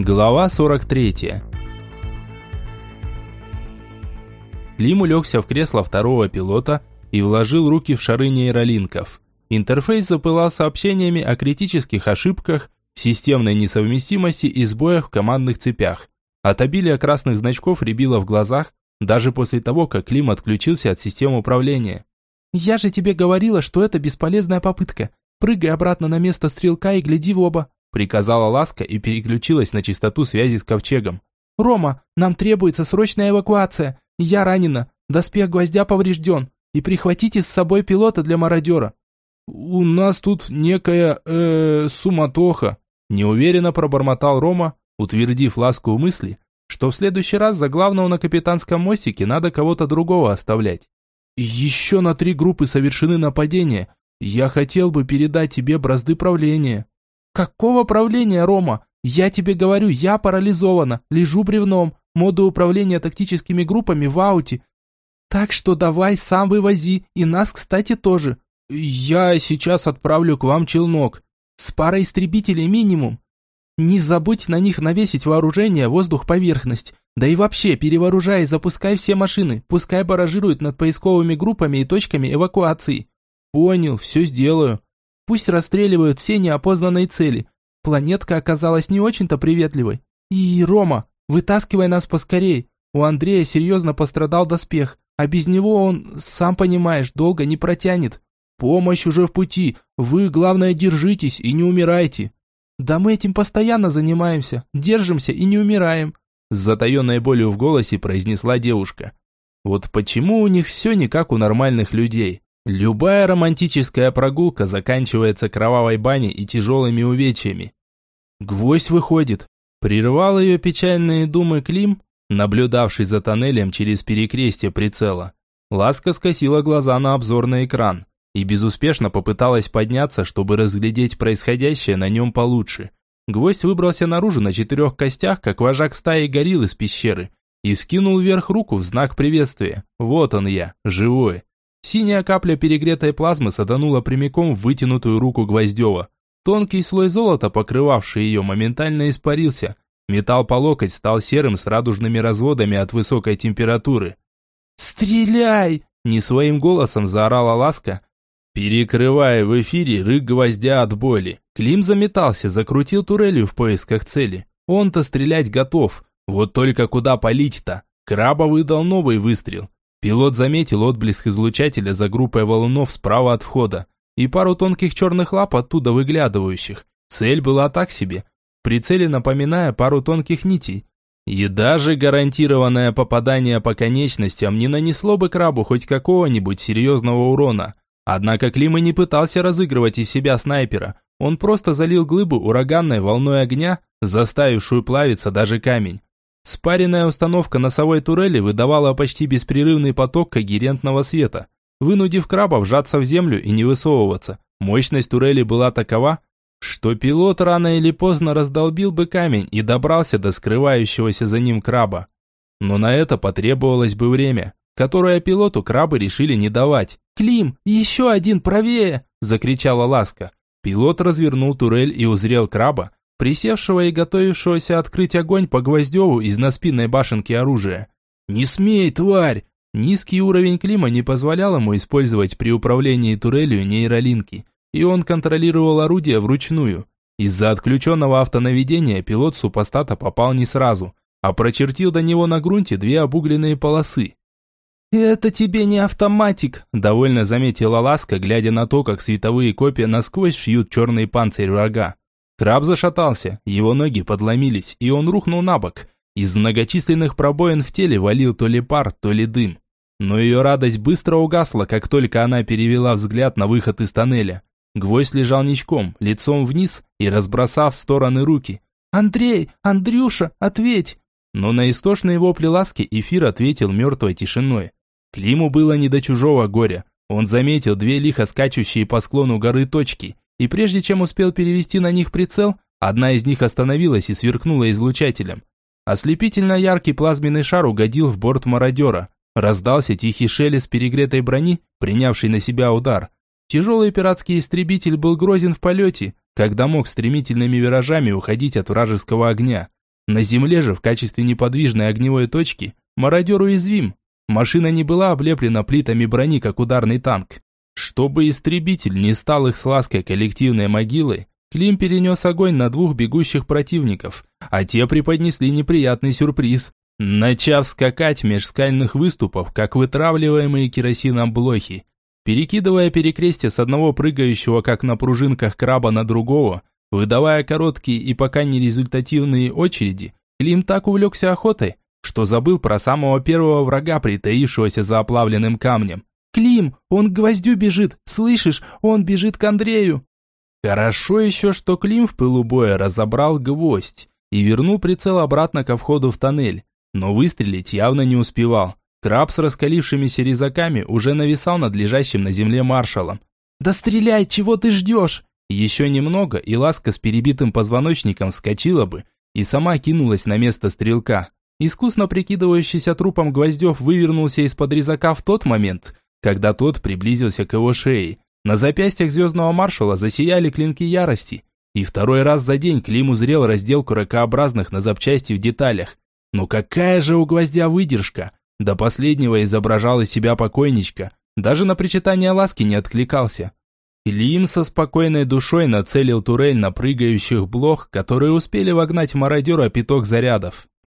Глава 43. Клим улегся в кресло второго пилота и вложил руки в шары нейролинков. Интерфейс запылал сообщениями о критических ошибках, системной несовместимости и сбоях в командных цепях. От обилия красных значков рябило в глазах, даже после того, как Клим отключился от системы управления. «Я же тебе говорила, что это бесполезная попытка. Прыгай обратно на место стрелка и гляди в оба приказала Ласка и переключилась на частоту связи с ковчегом. «Рома, нам требуется срочная эвакуация. Я ранена, доспех гвоздя поврежден. И прихватите с собой пилота для мародера». «У нас тут некая, э, суматоха», неуверенно пробормотал Рома, утвердив Ласку в мысли, что в следующий раз за главного на капитанском мостике надо кого-то другого оставлять. «Еще на три группы совершены нападения. Я хотел бы передать тебе бразды правления». «Какого правления, Рома? Я тебе говорю, я парализована, лежу бревном, моды управления тактическими группами в ауте. Так что давай сам вывози, и нас, кстати, тоже. Я сейчас отправлю к вам челнок. С парой истребителей минимум. Не забудь на них навесить вооружение, воздух-поверхность. Да и вообще, перевооружай и запускай все машины, пускай баражируют над поисковыми группами и точками эвакуации. Понял, все сделаю. Пусть расстреливают все неопознанные цели. Планетка оказалась не очень-то приветливой. И, Рома, вытаскивай нас поскорей. У Андрея серьезно пострадал доспех, а без него он, сам понимаешь, долго не протянет. Помощь уже в пути. Вы, главное, держитесь и не умирайте. Да мы этим постоянно занимаемся, держимся и не умираем. С затаенной болью в голосе произнесла девушка. Вот почему у них все не как у нормальных людей. Любая романтическая прогулка заканчивается кровавой баней и тяжелыми увечьями. Гвоздь выходит. Прервал ее печальные думы Клим, наблюдавший за тоннелем через перекрестие прицела. Ласка скосила глаза на обзорный экран и безуспешно попыталась подняться, чтобы разглядеть происходящее на нем получше. Гвоздь выбрался наружу на четырех костях, как вожак стаи горилл из пещеры, и скинул вверх руку в знак приветствия. Вот он я, живой. Синяя капля перегретой плазмы саданула прямиком в вытянутую руку Гвоздева. Тонкий слой золота, покрывавший ее, моментально испарился. Металл по локоть стал серым с радужными разводами от высокой температуры. «Стреляй!» – не своим голосом заорала Ласка, перекрывая в эфире рык гвоздя от боли. Клим заметался, закрутил турелью в поисках цели. Он-то стрелять готов, вот только куда палить-то? Краба выдал новый выстрел. Пилот заметил отблеск излучателя за группой валунов справа от входа и пару тонких черных лап оттуда выглядывающих. Цель была так себе, в прицеле напоминая пару тонких нитей. И даже гарантированное попадание по конечностям не нанесло бы крабу хоть какого-нибудь серьезного урона. Однако Клим и не пытался разыгрывать из себя снайпера. Он просто залил глыбу ураганной волной огня, заставившую плавиться даже камень. Спаренная установка носовой турели выдавала почти беспрерывный поток когерентного света, вынудив краба вжаться в землю и не высовываться. Мощность турели была такова, что пилот рано или поздно раздолбил бы камень и добрался до скрывающегося за ним краба. Но на это потребовалось бы время, которое пилоту крабы решили не давать. «Клим, еще один правее!» – закричала Ласка. Пилот развернул турель и узрел краба, присевшего и готовившегося открыть огонь по Гвоздеву из наспинной башенки оружия. «Не смей, тварь!» Низкий уровень Клима не позволял ему использовать при управлении турелью нейролинки, и он контролировал орудие вручную. Из-за отключенного автонаведения пилот супостата попал не сразу, а прочертил до него на грунте две обугленные полосы. «Это тебе не автоматик», – довольно заметила Ласка, глядя на то, как световые копья насквозь шьют черный панцирь врага. Краб зашатался, его ноги подломились, и он рухнул на бок. Из многочисленных пробоин в теле валил то ли пар, то ли дым. Но ее радость быстро угасла, как только она перевела взгляд на выход из тоннеля. Гвоздь лежал ничком, лицом вниз и разбросав в стороны руки. «Андрей! Андрюша! Ответь!» Но на истошные вопли ласки эфир ответил мертвой тишиной. Климу было не до чужого горя. Он заметил две лихо скачущие по склону горы точки и прежде чем успел перевести на них прицел, одна из них остановилась и сверкнула излучателем. Ослепительно яркий плазменный шар угодил в борт мародера. Раздался тихий шелест перегретой брони, принявший на себя удар. Тяжелый пиратский истребитель был грозен в полете, когда мог стремительными виражами уходить от вражеского огня. На земле же в качестве неподвижной огневой точки мародер уязвим. Машина не была облеплена плитами брони, как ударный танк. Чтобы истребитель не стал их с лаской коллективной могилой, Клим перенес огонь на двух бегущих противников, а те преподнесли неприятный сюрприз, начав скакать меж скальных выступов, как вытравливаемые керосином блохи. Перекидывая перекрестие с одного прыгающего, как на пружинках краба, на другого, выдавая короткие и пока не результативные очереди, Клим так увлекся охотой, что забыл про самого первого врага, притаившегося за оплавленным камнем. «Клим, он к гвоздю бежит, слышишь, он бежит к Андрею!» Хорошо еще, что Клим в пылу боя разобрал гвоздь и вернул прицел обратно ко входу в тоннель, но выстрелить явно не успевал. Краб с раскалившимися резаками уже нависал над лежащим на земле маршалом. «Да стреляй, чего ты ждешь?» Еще немного, и ласка с перебитым позвоночником вскочила бы и сама кинулась на место стрелка. Искусно прикидывающийся трупом Гвоздев вывернулся из-под резака в тот момент, когда тот приблизился к его шее. На запястьях звездного маршала засияли клинки ярости, и второй раз за день Клим узрел разделку ракообразных на запчасти в деталях. Но какая же у гвоздя выдержка! До последнего изображал из себя покойничка, даже на причитание ласки не откликался. Клим со спокойной душой нацелил турель на прыгающих блох, которые успели вогнать в мародера пяток зарядов.